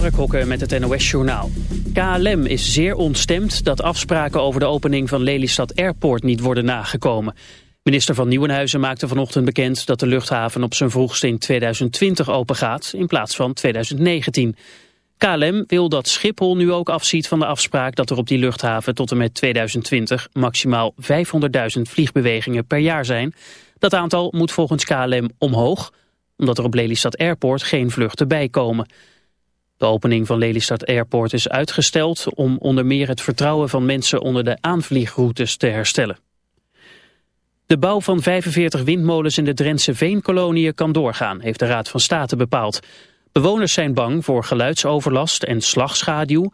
Mark Hokke met het NOS Journaal. KLM is zeer ontstemd dat afspraken over de opening van Lelystad Airport niet worden nagekomen. Minister van Nieuwenhuizen maakte vanochtend bekend dat de luchthaven op zijn vroegst in 2020 opengaat in plaats van 2019. KLM wil dat Schiphol nu ook afziet van de afspraak dat er op die luchthaven tot en met 2020 maximaal 500.000 vliegbewegingen per jaar zijn. Dat aantal moet volgens KLM omhoog, omdat er op Lelystad Airport geen vluchten bijkomen. De opening van Lelystad Airport is uitgesteld om onder meer het vertrouwen van mensen onder de aanvliegroutes te herstellen. De bouw van 45 windmolens in de Drentse Veenkoloniën kan doorgaan, heeft de Raad van State bepaald. Bewoners zijn bang voor geluidsoverlast en slagschaduw,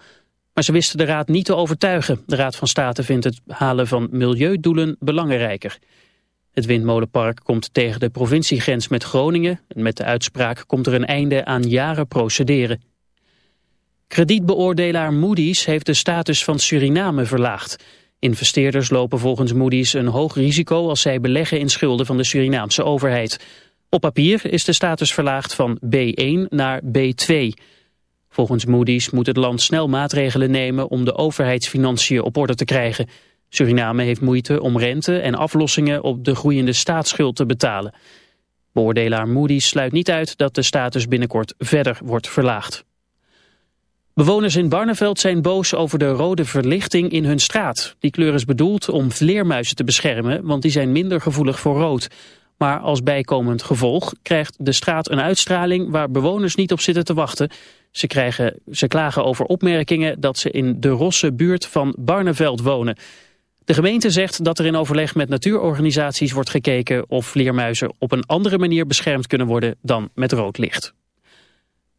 maar ze wisten de Raad niet te overtuigen. De Raad van State vindt het halen van milieudoelen belangrijker. Het windmolenpark komt tegen de provinciegrens met Groningen. En met de uitspraak komt er een einde aan jaren procederen. Kredietbeoordelaar Moody's heeft de status van Suriname verlaagd. Investeerders lopen volgens Moody's een hoog risico als zij beleggen in schulden van de Surinaamse overheid. Op papier is de status verlaagd van B1 naar B2. Volgens Moody's moet het land snel maatregelen nemen om de overheidsfinanciën op orde te krijgen. Suriname heeft moeite om rente en aflossingen op de groeiende staatsschuld te betalen. Beoordelaar Moody's sluit niet uit dat de status binnenkort verder wordt verlaagd. Bewoners in Barneveld zijn boos over de rode verlichting in hun straat. Die kleur is bedoeld om vleermuizen te beschermen, want die zijn minder gevoelig voor rood. Maar als bijkomend gevolg krijgt de straat een uitstraling waar bewoners niet op zitten te wachten. Ze, krijgen, ze klagen over opmerkingen dat ze in de rosse buurt van Barneveld wonen. De gemeente zegt dat er in overleg met natuurorganisaties wordt gekeken of vleermuizen op een andere manier beschermd kunnen worden dan met rood licht.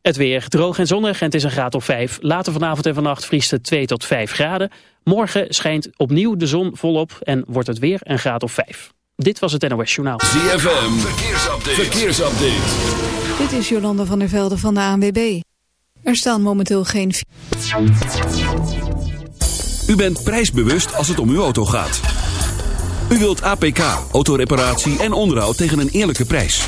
Het weer droog en zonnig en het is een graad of 5. Later vanavond en vannacht vriest het 2 tot 5 graden. Morgen schijnt opnieuw de zon volop en wordt het weer een graad of 5. Dit was het NOS Journaal. ZFM, verkeersupdate. verkeersupdate. Dit is Jolanda van der Velde van de ANWB. Er staan momenteel geen... U bent prijsbewust als het om uw auto gaat. U wilt APK, autoreparatie en onderhoud tegen een eerlijke prijs.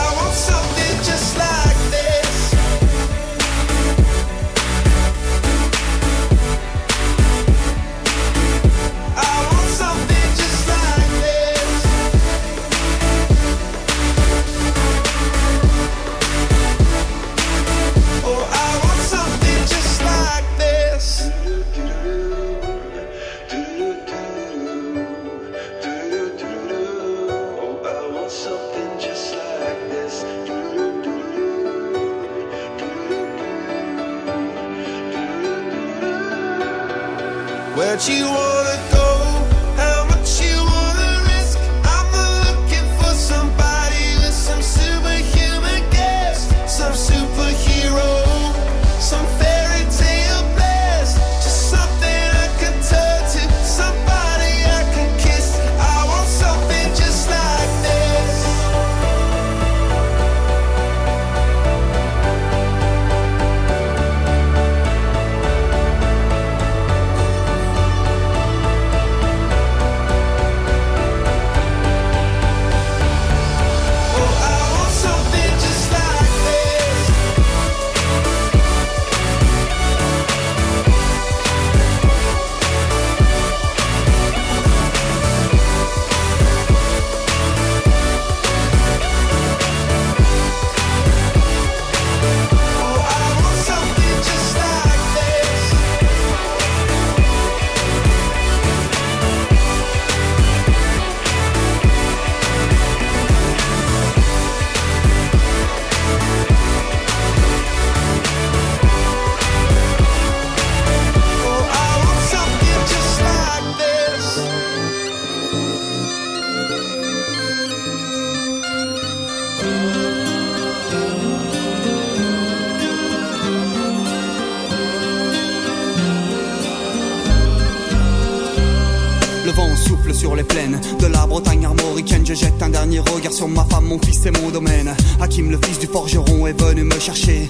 sur ma femme, mon fils et mon domaine. Hakim, le fils du forgeron, est venu me chercher.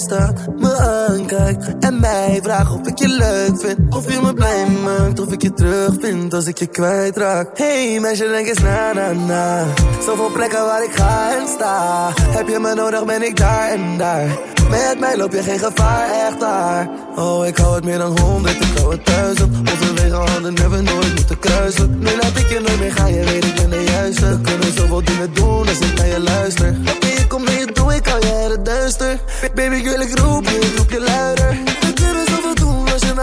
staan, me aankijkt mij vraagt of ik je leuk vind. Of je me blij maakt, of ik je terug vind als ik je kwijtraak. Hey meisje, denk eens na, na, na. Zoveel plekken waar ik ga en sta. Heb je me nodig, ben ik daar en daar. Met mij loop je geen gevaar, echt daar. Oh, ik hou het meer dan honderd, ik hou het duizend. Overwege handen hebben nooit moeten kruisen. Nu laat ik je nooit meer gaan, je weet ik ben de juiste. We kunnen zoveel dingen doen als ik naar je luister. Oké, kom je toe, ik uit het duister. Baby, ik wil ik roep je, roep je luider.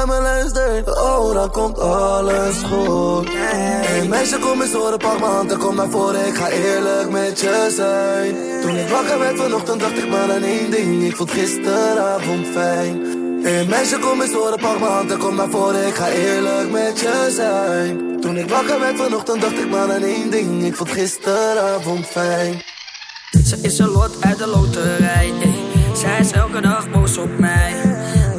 Naar me. Oh, dan komt alles goed. Hey meisje, kom eens horen, pak m'n kom naar voren. Ik ga eerlijk met je zijn. Toen ik wakker werd vanochtend, dacht ik maar aan één ding. Ik vond gisteravond fijn. Hey meisje, kom eens horen, pak m'n hand en kom naar voren. Ik ga eerlijk met je zijn. Toen ik wakker werd vanochtend, dacht ik maar aan één ding. Ik vond gisteravond fijn. Ze is een lot uit de loterij. ey. Zij is elke dag boos op mij.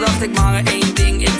dacht ik maar één ding, ik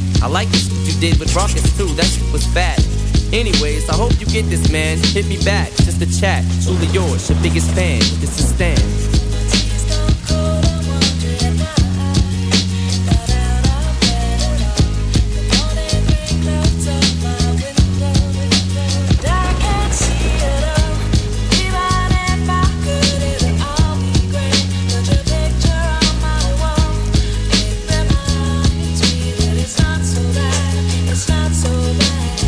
I like the shit you did with Ruckus too, that shit was fat. Anyways, I hope you get this, man. Hit me back, just a chat. Truly yours, your biggest fan. This is Stan.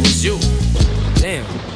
it was you. Damn.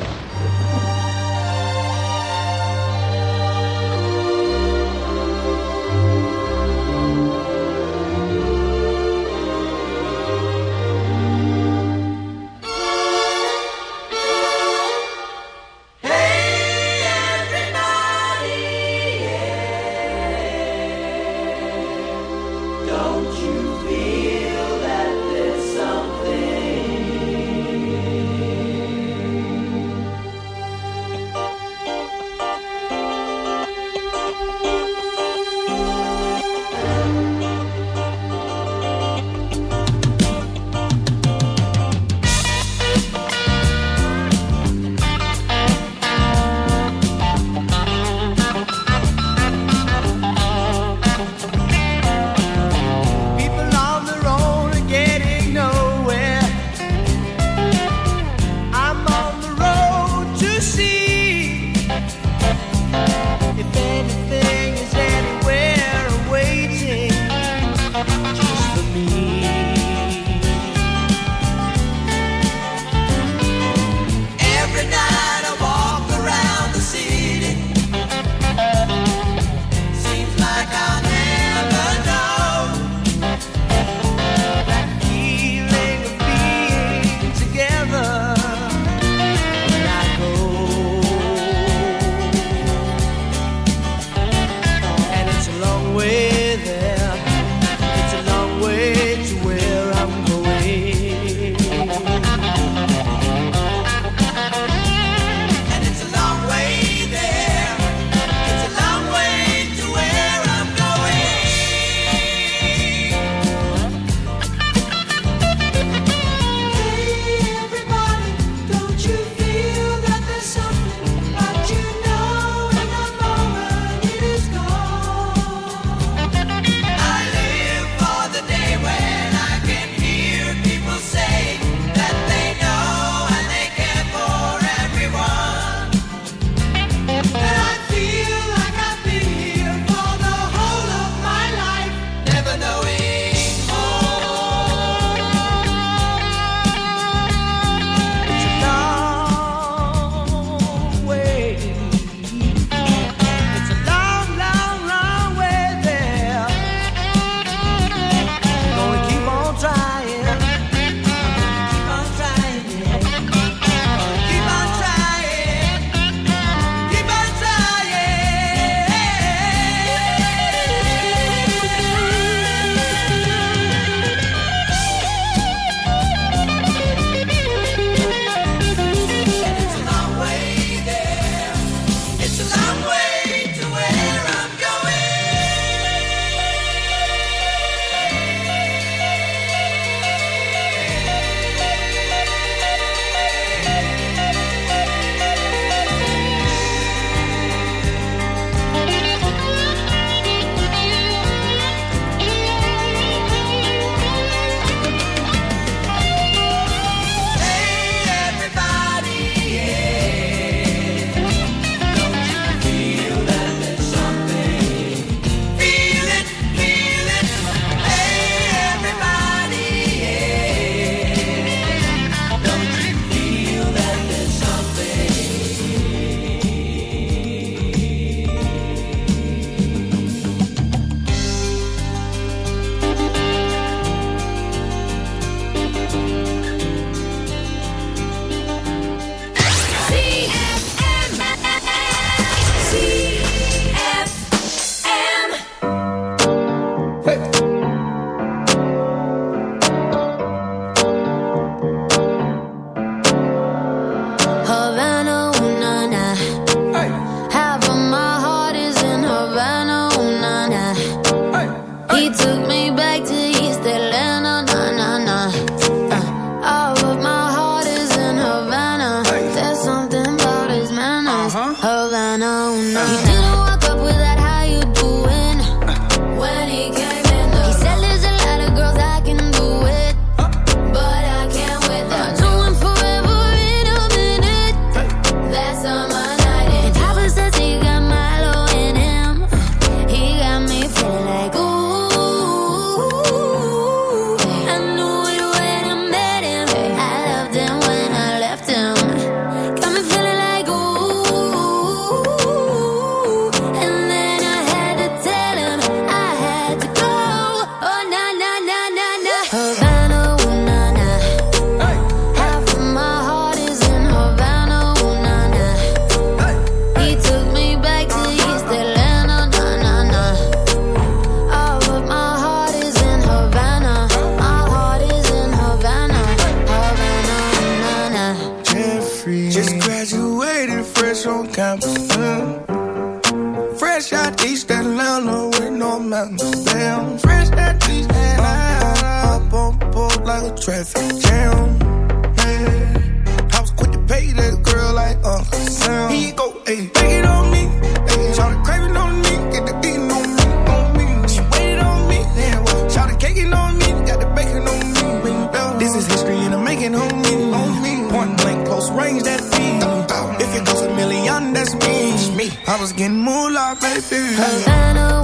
I was getting moolah, baby. Havana,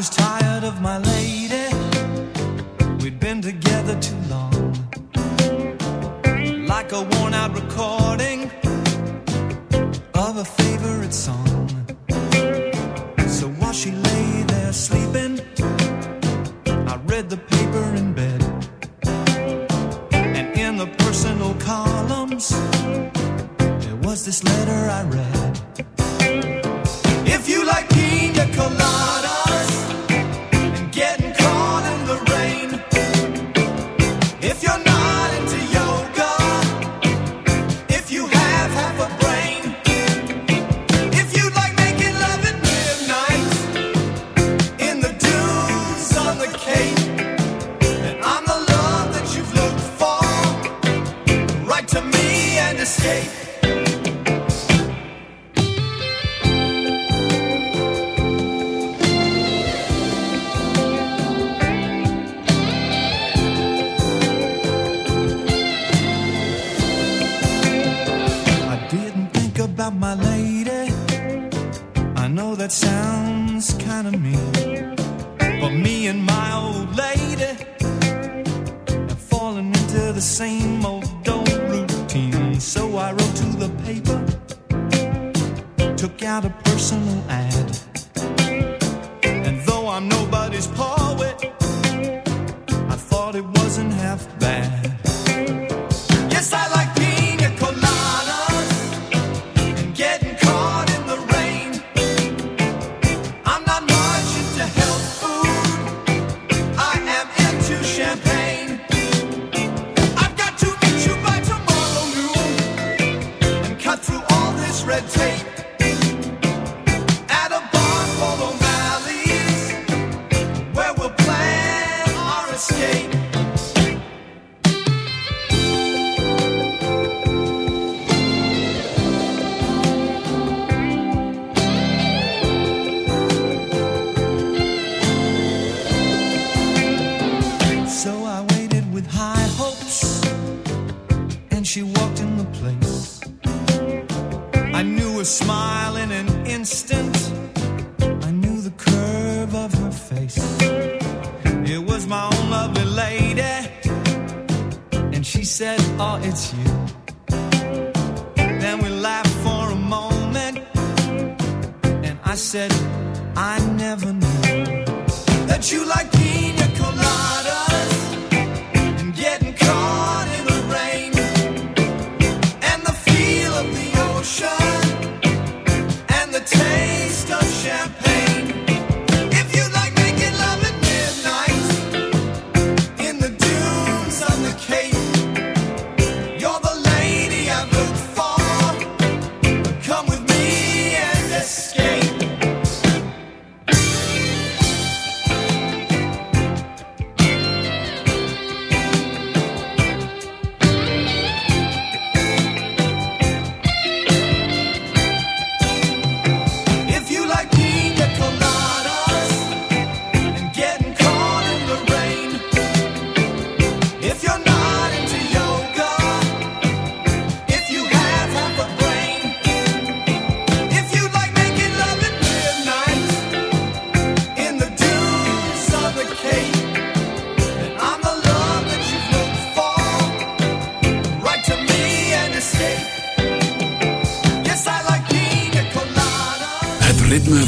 was tired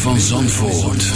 van Zandvoort.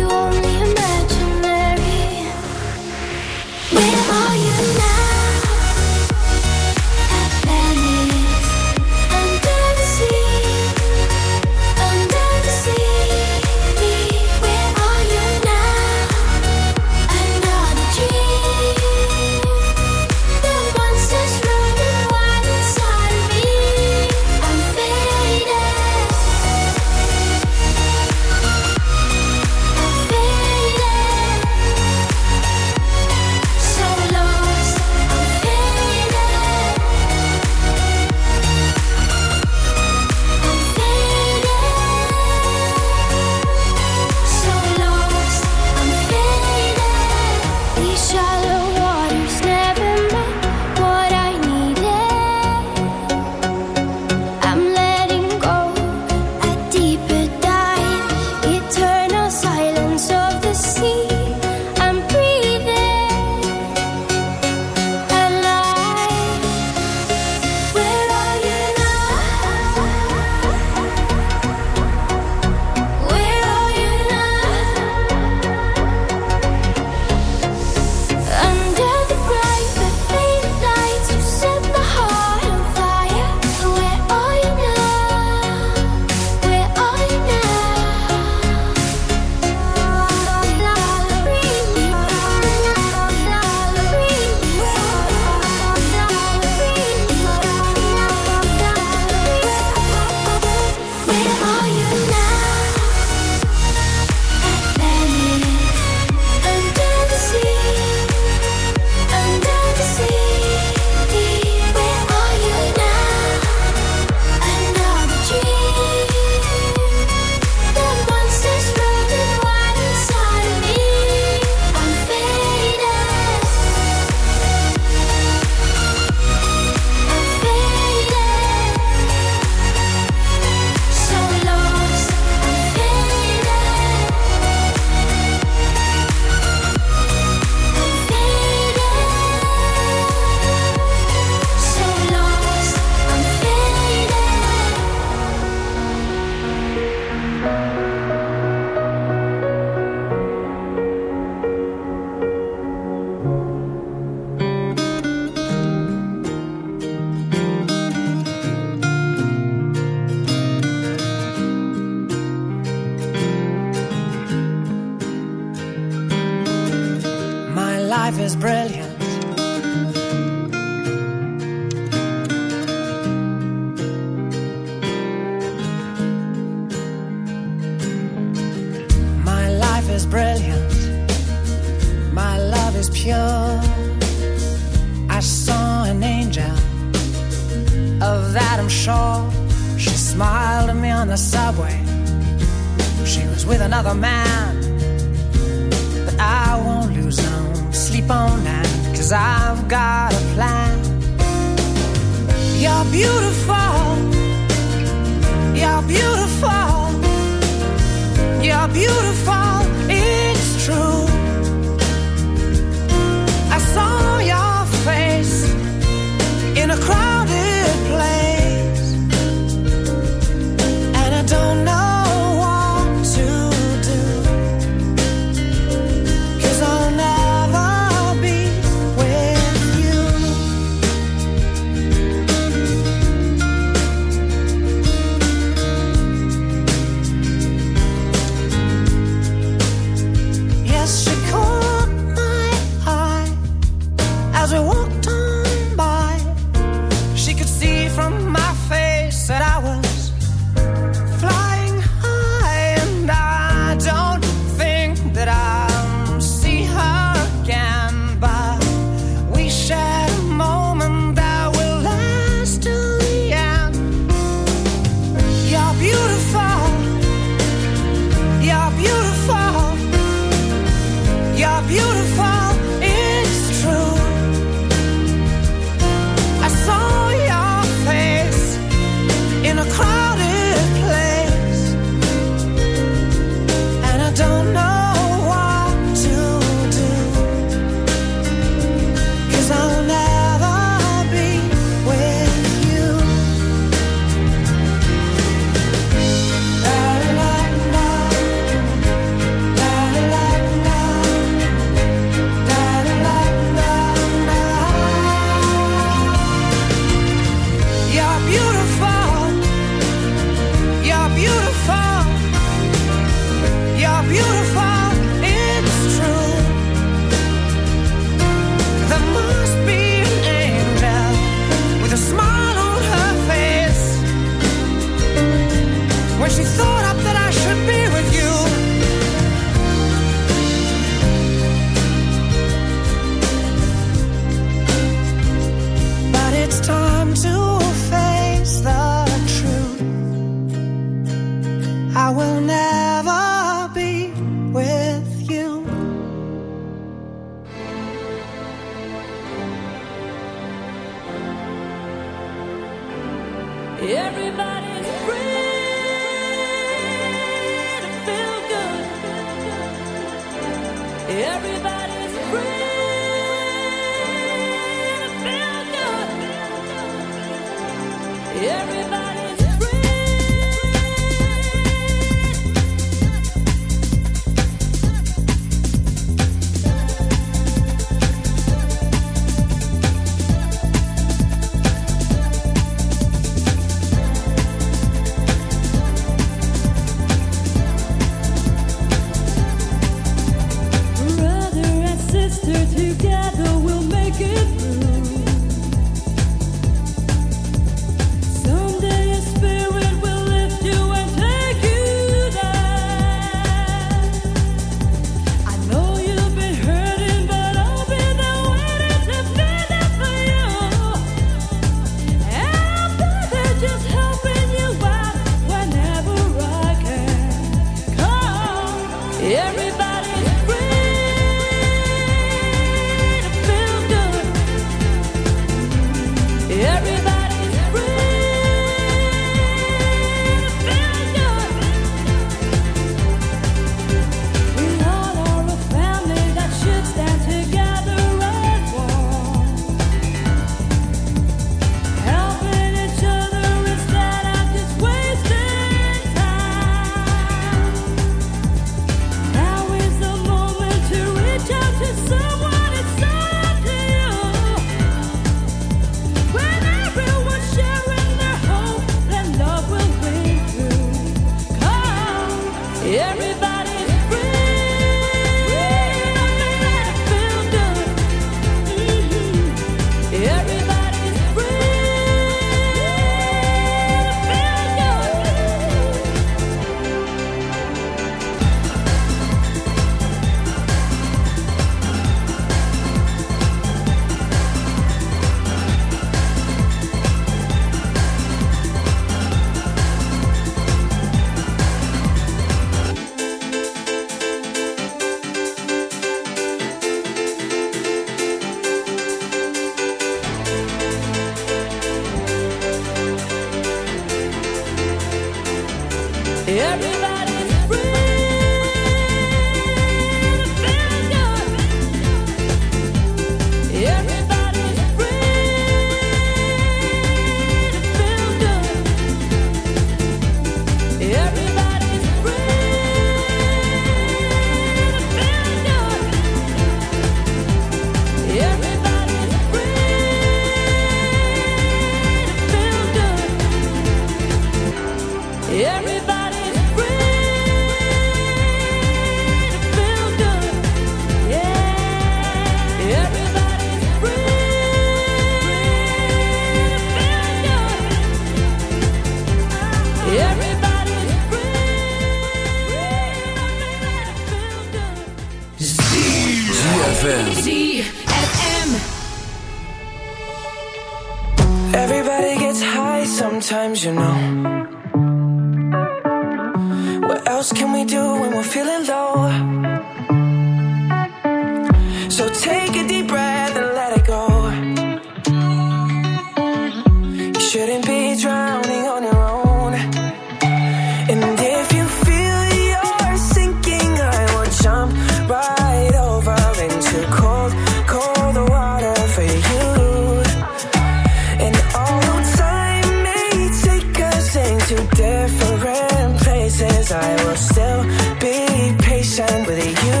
With where